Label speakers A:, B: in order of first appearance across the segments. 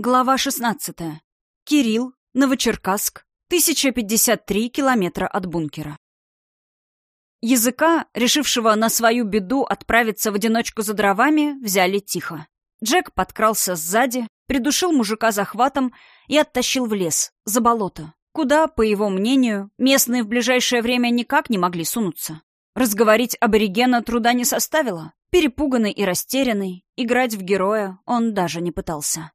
A: Глава 16. Кирилл, Новочеркасск, 1053 километра от бункера. Языка, решившего на свою беду отправиться в одиночку за дровами, взяли тихо. Джек подкрался сзади, придушил мужика захватом и оттащил в лес, за болото, куда, по его мнению, местные в ближайшее время никак не могли сунуться. Разговорить аборигена труда не составило. Перепуганный и растерянный, играть в героя он даже не пытался.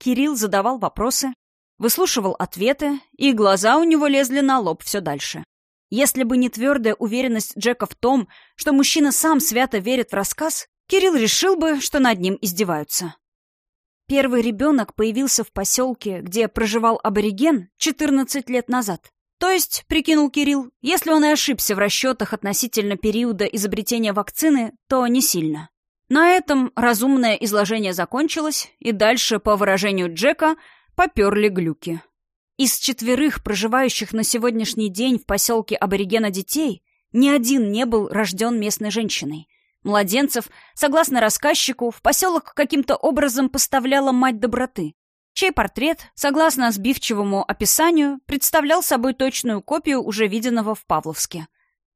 A: Кирилл задавал вопросы, выслушивал ответы, и глаза у него лезли на лоб все дальше. Если бы не твердая уверенность Джека в том, что мужчина сам свято верит в рассказ, Кирилл решил бы, что над ним издеваются. Первый ребенок появился в поселке, где проживал абориген 14 лет назад. То есть, прикинул Кирилл, если он и ошибся в расчетах относительно периода изобретения вакцины, то не сильно. На этом разумное изложение закончилось, и дальше, по выражению Джека, поперли глюки. Из четверых проживающих на сегодняшний день в поселке аборигена детей ни один не был рожден местной женщиной. Младенцев, согласно рассказчику, в поселок каким-то образом поставляла мать доброты, чей портрет, согласно сбивчивому описанию, представлял собой точную копию уже виденного в Павловске.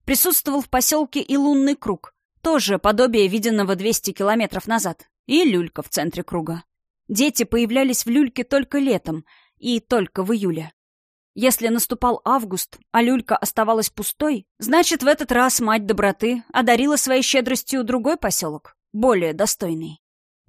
A: Присутствовал в поселке и лунный круг, тоже подобие виденного 200 километров назад. И люлька в центре круга. Дети появлялись в люльке только летом и только в июле. Если наступал август, а люлька оставалась пустой, значит, в этот раз мать доброты одарила своей щедростью другой поселок, более достойный.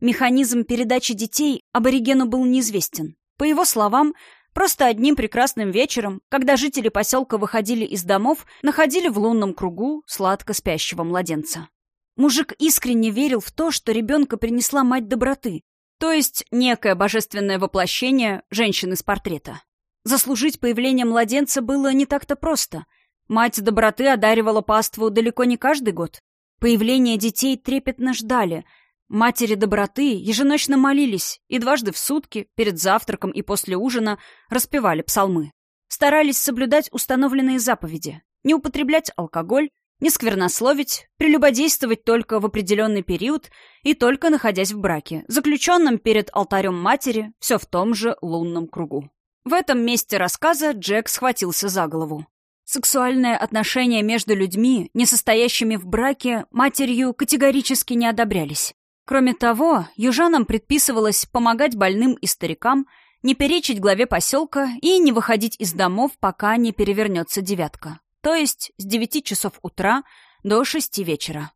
A: Механизм передачи детей аборигену был неизвестен. По его словам, просто одним прекрасным вечером, когда жители поселка выходили из домов, находили в лунном кругу сладко спящего младенца. Мужик искренне верил в то, что ребенка принесла мать доброты, то есть некое божественное воплощение женщины с портрета. Заслужить появление младенца было не так-то просто. Мать доброты одаривала паству далеко не каждый год. Появление детей трепетно ждали. Матери доброты еженочно молились и дважды в сутки, перед завтраком и после ужина, распевали псалмы. Старались соблюдать установленные заповеди, не употреблять алкоголь, не сквернословить, прелюбодействовать только в определенный период и только находясь в браке, заключенном перед алтарем матери, все в том же лунном кругу. В этом месте рассказа Джек схватился за голову. Сексуальные отношения между людьми, не состоящими в браке, матерью категорически не одобрялись. Кроме того, южанам предписывалось помогать больным и старикам, не перечить главе поселка и не выходить из домов, пока не перевернется девятка то есть с девяти часов утра до шести вечера.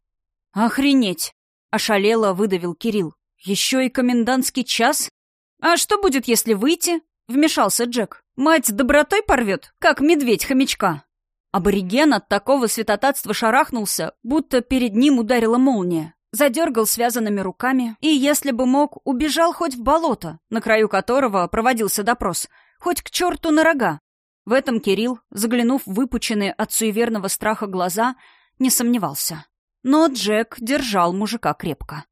A: «Охренеть!» — ошалело выдавил Кирилл. «Еще и комендантский час? А что будет, если выйти?» — вмешался Джек. «Мать добротой порвет, как медведь хомячка». Абориген от такого святотатства шарахнулся, будто перед ним ударила молния. Задергал связанными руками и, если бы мог, убежал хоть в болото, на краю которого проводился допрос, хоть к черту на рога. В этом Кирилл, заглянув в выпученные от суеверного страха глаза, не сомневался. Но Джек держал мужика крепко.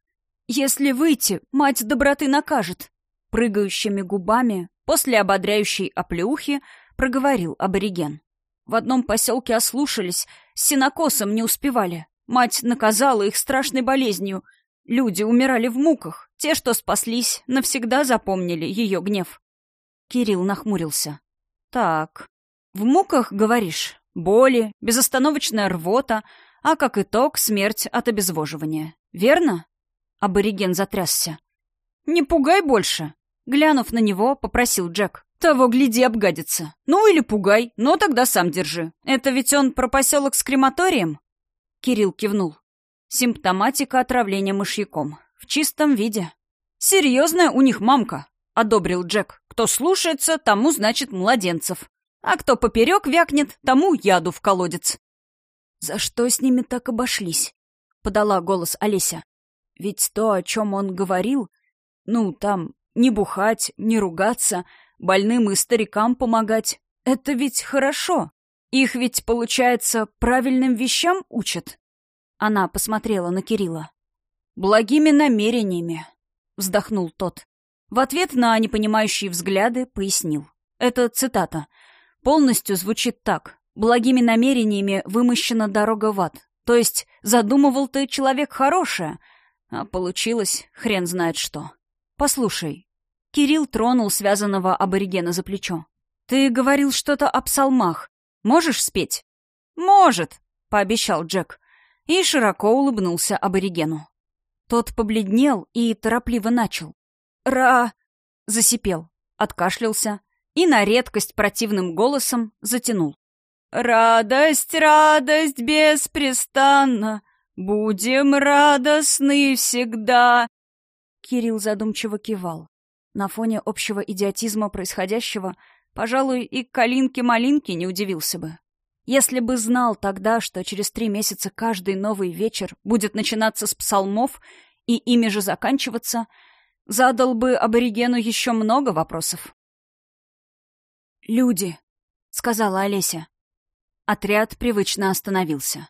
A: «Если выйти, мать доброты накажет!» Прыгающими губами, после ободряющей оплеухи, проговорил абориген. В одном поселке ослушались, с синокосом не успевали. Мать наказала их страшной болезнью. Люди умирали в муках. Те, что спаслись, навсегда запомнили ее гнев. Кирилл нахмурился. Так, в муках, говоришь, боли, безостановочная рвота, а как итог смерть от обезвоживания. Верно? Абориген затрясся. Не пугай больше. Глянув на него, попросил Джек. Того, гляди, обгадится. Ну или пугай, но тогда сам держи. Это ведь он про поселок с крематорием? Кирилл кивнул. Симптоматика отравления мышьяком. В чистом виде. Серьезная у них мамка, одобрил Джек. Кто слушается, тому, значит, младенцев. А кто поперек вякнет, тому яду в колодец. «За что с ними так обошлись?» — подала голос Олеся. «Ведь то, о чем он говорил, ну, там, не бухать, не ругаться, больным и старикам помогать, это ведь хорошо. Их ведь, получается, правильным вещам учат?» Она посмотрела на Кирилла. «Благими намерениями», — вздохнул тот. В ответ на непонимающие взгляды пояснил. Это цитата. Полностью звучит так. «Благими намерениями вымощена дорога в ад». То есть задумывал ты человек хорошее, а получилось хрен знает что. Послушай, Кирилл тронул связанного аборигена за плечо. «Ты говорил что-то о псалмах. Можешь спеть?» «Может», — пообещал Джек. И широко улыбнулся аборигену. Тот побледнел и торопливо начал. «Ра...» — засипел, откашлялся и на редкость противным голосом затянул. «Радость, радость беспрестанно, будем радостны всегда!» Кирилл задумчиво кивал. На фоне общего идиотизма происходящего, пожалуй, и Калинки-малинки не удивился бы. Если бы знал тогда, что через три месяца каждый новый вечер будет начинаться с псалмов и ими же заканчиваться, задал бы аборигену еще много вопросов. «Люди», — сказала Олеся. Отряд привычно остановился.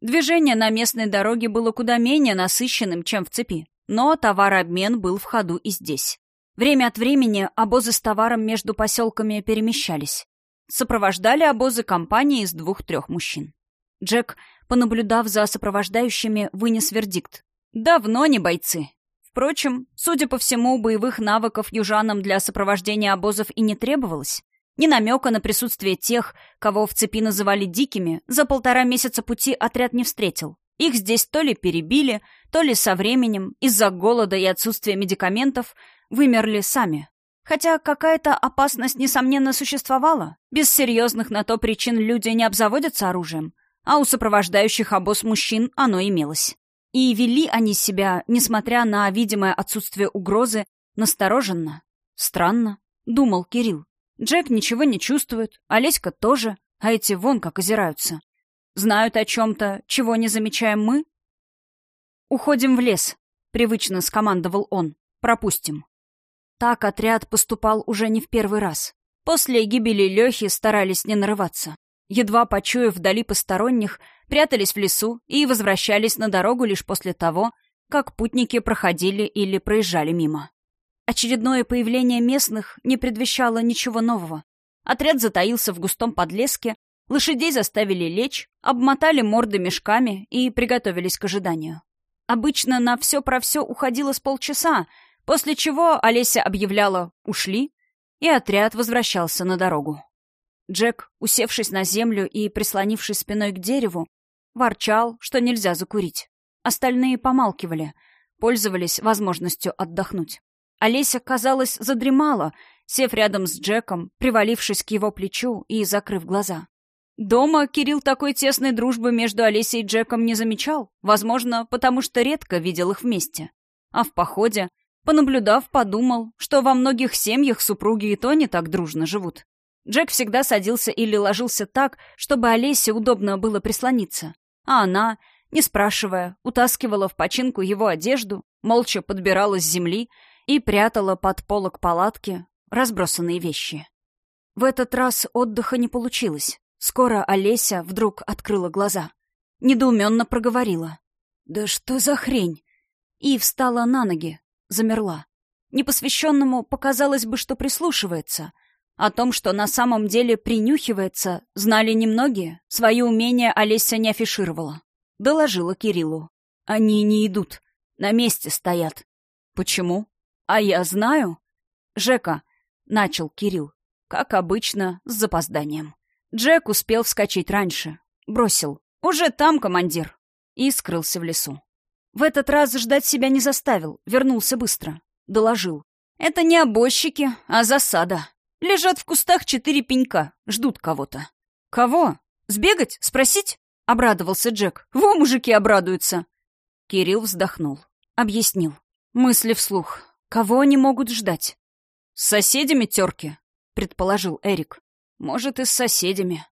A: Движение на местной дороге было куда менее насыщенным, чем в цепи, но товарообмен был в ходу и здесь. Время от времени обозы с товаром между поселками перемещались. Сопровождали обозы компании из двух-трех мужчин. Джек, понаблюдав за сопровождающими, вынес вердикт. Давно не бойцы. Впрочем, судя по всему, боевых навыков южанам для сопровождения обозов и не требовалось. Ни намека на присутствие тех, кого в цепи называли дикими, за полтора месяца пути отряд не встретил. Их здесь то ли перебили, то ли со временем, из-за голода и отсутствия медикаментов, вымерли сами. Хотя какая-то опасность, несомненно, существовала. Без серьезных на то причин люди не обзаводятся оружием, а у сопровождающих обоз мужчин оно имелось. И вели они себя, несмотря на видимое отсутствие угрозы, настороженно. Странно, думал Кирилл. Джек ничего не чувствует, Олеська тоже, а эти вон как озираются. Знают о чем-то, чего не замечаем мы? «Уходим в лес», — привычно скомандовал он. «Пропустим». Так отряд поступал уже не в первый раз. После гибели Лехи старались не нарываться. Едва почуяв вдали посторонних, прятались в лесу и возвращались на дорогу лишь после того, как путники проходили или проезжали мимо. Очередное появление местных не предвещало ничего нового. Отряд затаился в густом подлеске, лошадей заставили лечь, обмотали морды мешками и приготовились к ожиданию. Обычно на все про все уходило с полчаса, После чего Олеся объявляла «ушли», и отряд возвращался на дорогу. Джек, усевшись на землю и прислонившись спиной к дереву, ворчал, что нельзя закурить. Остальные помалкивали, пользовались возможностью отдохнуть. Олеся, казалось, задремала, сев рядом с Джеком, привалившись к его плечу и закрыв глаза. Дома Кирилл такой тесной дружбы между Олесей и Джеком не замечал, возможно, потому что редко видел их вместе. А в походе Понаблюдав, подумал, что во многих семьях супруги и то не так дружно живут. Джек всегда садился или ложился так, чтобы Олесе удобно было прислониться. А она, не спрашивая, утаскивала в починку его одежду, молча подбирала с земли и прятала под полок палатки разбросанные вещи. В этот раз отдыха не получилось. Скоро Олеся вдруг открыла глаза. Недоуменно проговорила. «Да что за хрень?» И встала на ноги, замерла. Непосвященному показалось бы, что прислушивается. О том, что на самом деле принюхивается, знали немногие. Свои умения Олеся не афишировала. Доложила Кириллу. Они не идут. На месте стоят. Почему? А я знаю. Жека, начал Кирилл. Как обычно, с запозданием. Джек успел вскочить раньше. Бросил. «Уже там, командир!» И скрылся в лесу. В этот раз ждать себя не заставил, вернулся быстро. Доложил. «Это не обозчики, а засада. Лежат в кустах четыре пенька, ждут кого-то». «Кого? Сбегать? Спросить?» — обрадовался Джек. «Во, мужики обрадуются!» Кирилл вздохнул. Объяснил. Мысли вслух. «Кого они могут ждать?» «С соседями терки», — предположил Эрик. «Может, и с соседями».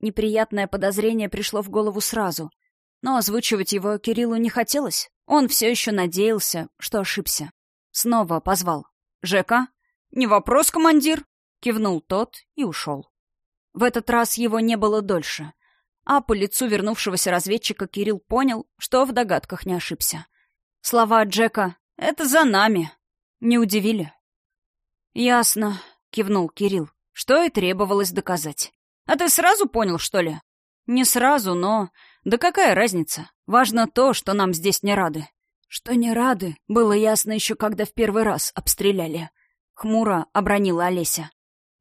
A: Неприятное подозрение пришло в голову сразу — но озвучивать его Кириллу не хотелось. Он все еще надеялся, что ошибся. Снова позвал. «Жека?» «Не вопрос, командир!» Кивнул тот и ушел. В этот раз его не было дольше. А по лицу вернувшегося разведчика Кирилл понял, что в догадках не ошибся. Слова Джека «Это за нами» не удивили. «Ясно», — кивнул Кирилл, — «что и требовалось доказать. А ты сразу понял, что ли?» «Не сразу, но да какая разница? Важно то, что нам здесь не рады. Что не рады, было ясно еще, когда в первый раз обстреляли. хмуро обронила Олеся.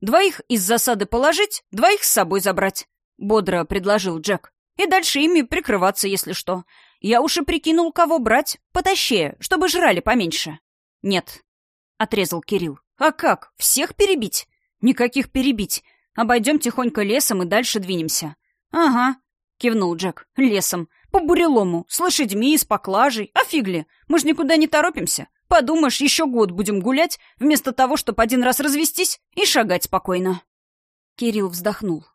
A: «Двоих из засады положить, двоих с собой забрать», — бодро предложил Джек. «И дальше ими прикрываться, если что. Я уж и прикинул, кого брать, потащее, чтобы жрали поменьше». «Нет», — отрезал Кирилл. «А как? Всех перебить?» «Никаких перебить. Обойдем тихонько лесом и дальше двинемся». «Ага», — кивнул Джек. «Лесом. По бурелому. С лошадьми, с поклажей. А. Мы ж никуда не торопимся. Подумаешь, еще год будем гулять, вместо того, чтобы один раз развестись и шагать спокойно. Кирилл вздохнул.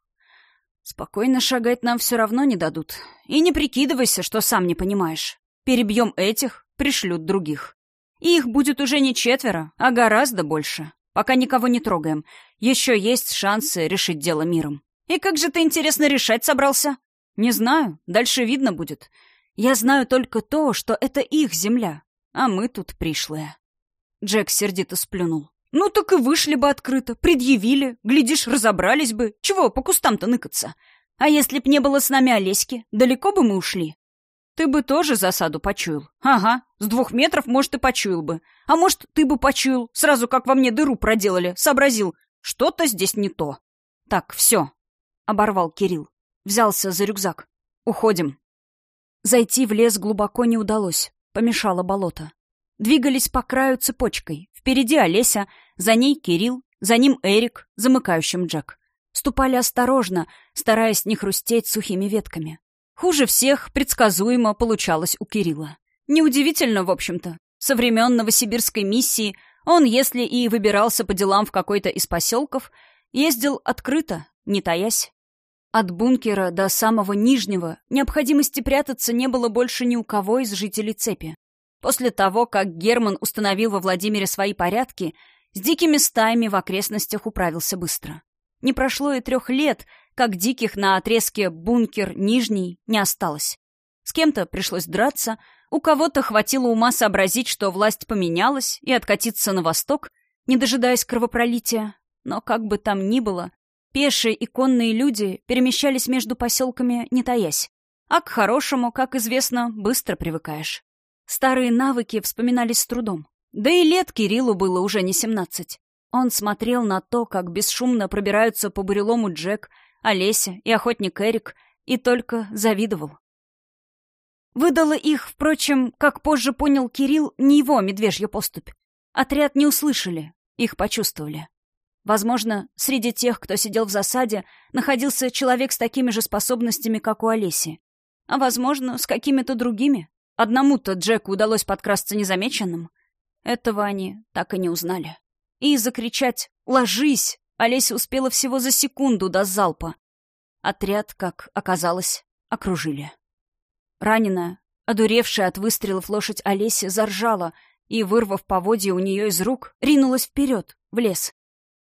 A: Спокойно шагать нам все равно не дадут. И не прикидывайся, что сам не понимаешь. Перебьем этих, пришлют других. И их будет уже не четверо, а гораздо больше. Пока никого не трогаем. Еще есть шансы решить дело миром. И как же ты, интересно, решать собрался? Не знаю, дальше видно будет. Я знаю только то, что это их земля, а мы тут пришлые. Джек сердито сплюнул. Ну так и вышли бы открыто, предъявили, глядишь, разобрались бы. Чего по кустам-то ныкаться? А если б не было с нами Олеськи, далеко бы мы ушли? Ты бы тоже засаду почуял. Ага, с двух метров, может, и почуял бы. А может, ты бы почуял, сразу как во мне дыру проделали, сообразил. Что-то здесь не то. Так, все, — оборвал Кирилл. Взялся за рюкзак. Уходим. Зайти в лес глубоко не удалось помешало болото. Двигались по краю цепочкой. Впереди Олеся, за ней Кирилл, за ним Эрик, замыкающим Джек. Ступали осторожно, стараясь не хрустеть сухими ветками. Хуже всех предсказуемо получалось у Кирилла. Неудивительно, в общем-то. Со времен новосибирской миссии он, если и выбирался по делам в какой-то из поселков, ездил открыто, не таясь. От бункера до самого нижнего необходимости прятаться не было больше ни у кого из жителей цепи. После того, как Герман установил во Владимире свои порядки, с дикими стаями в окрестностях управился быстро. Не прошло и трех лет, как диких на отрезке бункер-нижний не осталось. С кем-то пришлось драться, у кого-то хватило ума сообразить, что власть поменялась, и откатиться на восток, не дожидаясь кровопролития. Но как бы там ни было, Пешие и конные люди перемещались между поселками, не таясь. А к хорошему, как известно, быстро привыкаешь. Старые навыки вспоминались с трудом. Да и лет Кириллу было уже не семнадцать. Он смотрел на то, как бесшумно пробираются по бурелому Джек, Олеся и охотник Эрик, и только завидовал. Выдало их, впрочем, как позже понял Кирилл, не его медвежья поступь. Отряд не услышали, их почувствовали. Возможно, среди тех, кто сидел в засаде, находился человек с такими же способностями, как у Олеси. А, возможно, с какими-то другими. Одному-то Джеку удалось подкрасться незамеченным. Этого они так и не узнали. И закричать «Ложись!» Олеся успела всего за секунду до залпа. Отряд, как оказалось, окружили. Раненая, одуревшая от выстрелов лошадь Олеся, заржала и, вырвав поводья у нее из рук, ринулась вперед, в лес.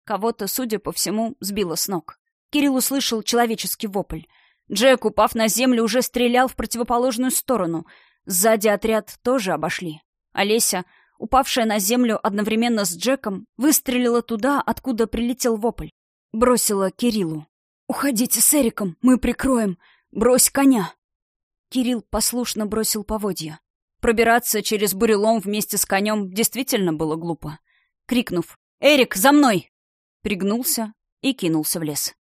A: Кого-то, судя по всему, сбило с ног. Кирилл услышал человеческий вопль. Джек, упав на землю, уже стрелял в противоположную сторону. Сзади отряд тоже обошли. Олеся, упавшая на землю одновременно с Джеком, выстрелила туда, откуда прилетел вопль. Бросила Кириллу. «Уходите с Эриком, мы прикроем. Брось коня!» Кирилл послушно бросил поводья. Пробираться через бурелом вместе с конем действительно было глупо. Крикнув «Эрик, за мной!» Пригнулся и кинулся в лес.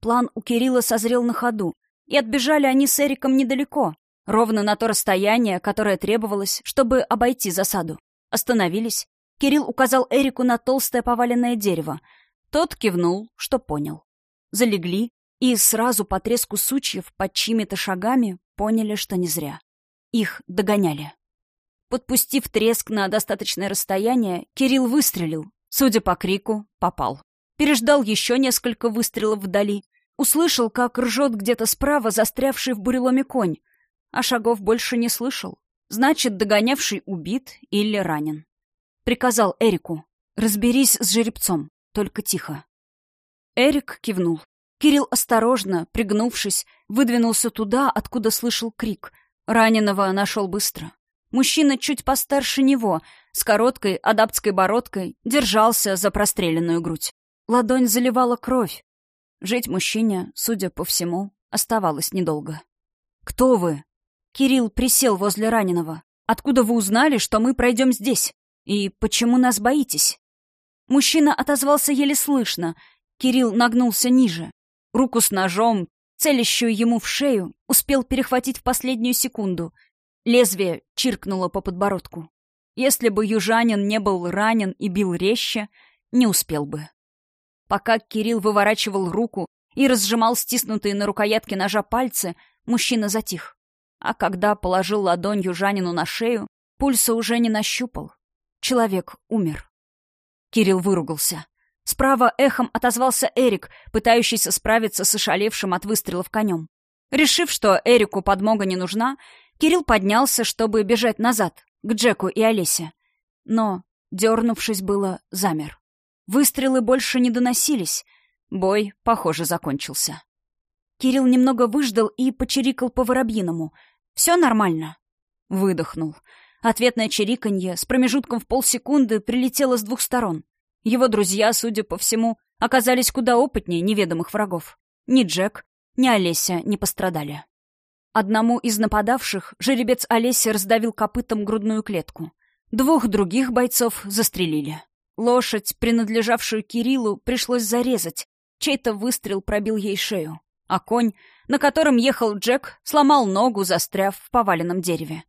A: План у Кирилла созрел на ходу, и отбежали они с Эриком недалеко, ровно на то расстояние, которое требовалось, чтобы обойти засаду. Остановились. Кирилл указал Эрику на толстое поваленное дерево. Тот кивнул, что понял. Залегли, и сразу по треску сучьев под чьими-то шагами поняли, что не зря. Их догоняли. Подпустив треск на достаточное расстояние, Кирилл выстрелил. Судя по крику, попал переждал еще несколько выстрелов вдали, услышал, как ржет где-то справа застрявший в буреломе конь, а шагов больше не слышал. Значит, догонявший убит или ранен. Приказал Эрику, разберись с жеребцом, только тихо. Эрик кивнул. Кирилл осторожно, пригнувшись, выдвинулся туда, откуда слышал крик. Раненого нашел быстро. Мужчина чуть постарше него, с короткой адаптской бородкой, держался за простреленную грудь. Ладонь заливала кровь. Жить мужчине, судя по всему, оставалось недолго. «Кто вы?» Кирилл присел возле раненого. «Откуда вы узнали, что мы пройдем здесь? И почему нас боитесь?» Мужчина отозвался еле слышно. Кирилл нагнулся ниже. Руку с ножом, целящую ему в шею, успел перехватить в последнюю секунду. Лезвие чиркнуло по подбородку. Если бы южанин не был ранен и бил резче, не успел бы. Пока Кирилл выворачивал руку и разжимал стиснутые на рукоятке ножа пальцы, мужчина затих. А когда положил ладонь южанину на шею, пульса уже не нащупал. Человек умер. Кирилл выругался. Справа эхом отозвался Эрик, пытающийся справиться с ошалевшим от выстрелов конем. Решив, что Эрику подмога не нужна, Кирилл поднялся, чтобы бежать назад, к Джеку и Олесе. Но, дернувшись было, замер. Выстрелы больше не доносились. Бой, похоже, закончился. Кирилл немного выждал и почирикал по воробьиному. «Все нормально?» Выдохнул. Ответное чириканье с промежутком в полсекунды прилетело с двух сторон. Его друзья, судя по всему, оказались куда опытнее неведомых врагов. Ни Джек, ни Олеся не пострадали. Одному из нападавших жеребец Олеси раздавил копытом грудную клетку. Двух других бойцов застрелили. Лошадь, принадлежавшую Кириллу, пришлось зарезать. Чей-то выстрел пробил ей шею. А конь, на котором ехал Джек, сломал ногу, застряв в поваленном дереве.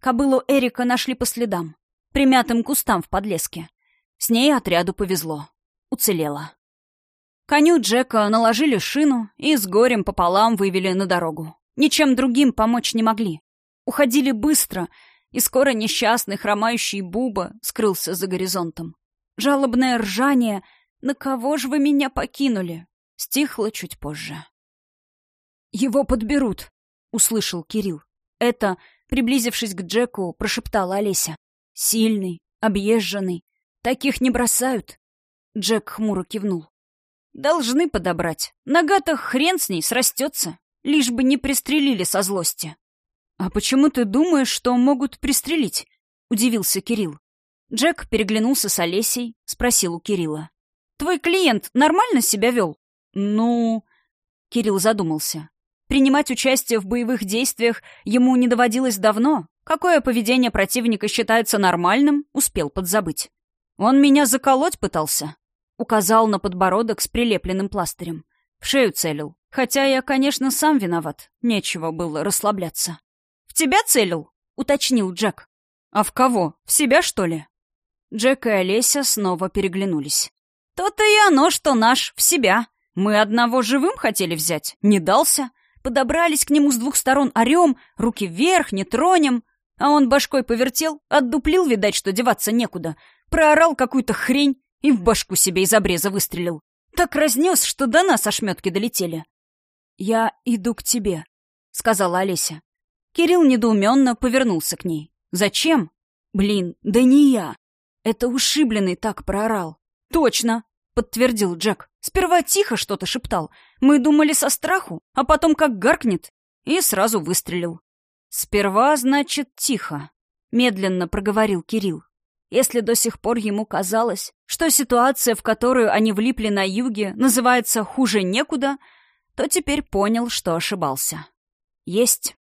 A: Кобылу Эрика нашли по следам, примятым кустам в подлеске. С ней отряду повезло. Уцелела. Коню Джека наложили шину и с горем пополам вывели на дорогу. Ничем другим помочь не могли. Уходили быстро, и скоро несчастный хромающий Буба скрылся за горизонтом. Жалобное ржание «На кого же вы меня покинули?» стихло чуть позже. «Его подберут», — услышал Кирилл. Это Приблизившись к Джеку, прошептала Олеся. «Сильный, объезженный. Таких не бросают». Джек хмуро кивнул. «Должны подобрать. Нога-то хрен с ней срастется, лишь бы не пристрелили со злости». «А почему ты думаешь, что могут пристрелить?» — удивился Кирилл. Джек переглянулся с Олесей, спросил у Кирилла. «Твой клиент нормально себя вел?» «Ну...» Кирилл задумался. Принимать участие в боевых действиях ему не доводилось давно. Какое поведение противника считается нормальным, успел подзабыть. Он меня заколоть пытался. Указал на подбородок с прилепленным пластырем. В шею целил. Хотя я, конечно, сам виноват. Нечего было расслабляться. «В тебя целил?» — уточнил Джек. «А в кого? В себя, что ли?» Джек и Олеся снова переглянулись. «То-то и оно, что наш, в себя. Мы одного живым хотели взять, не дался. Подобрались к нему с двух сторон орем, руки вверх, не тронем. А он башкой повертел, отдуплил, видать, что деваться некуда. Проорал какую-то хрень и в башку себе из обреза выстрелил. Так разнес, что до нас ошметки долетели. «Я иду к тебе», — сказала Олеся. Кирилл недоуменно повернулся к ней. «Зачем?» «Блин, да не я. Это ушибленный так проорал». «Точно!» — подтвердил Джек. «Сперва тихо что-то шептал. Мы думали со страху, а потом как гаркнет. И сразу выстрелил». «Сперва, значит, тихо», — медленно проговорил Кирилл. Если до сих пор ему казалось, что ситуация, в которую они влипли на юге, называется «хуже некуда», то теперь понял, что ошибался. Есть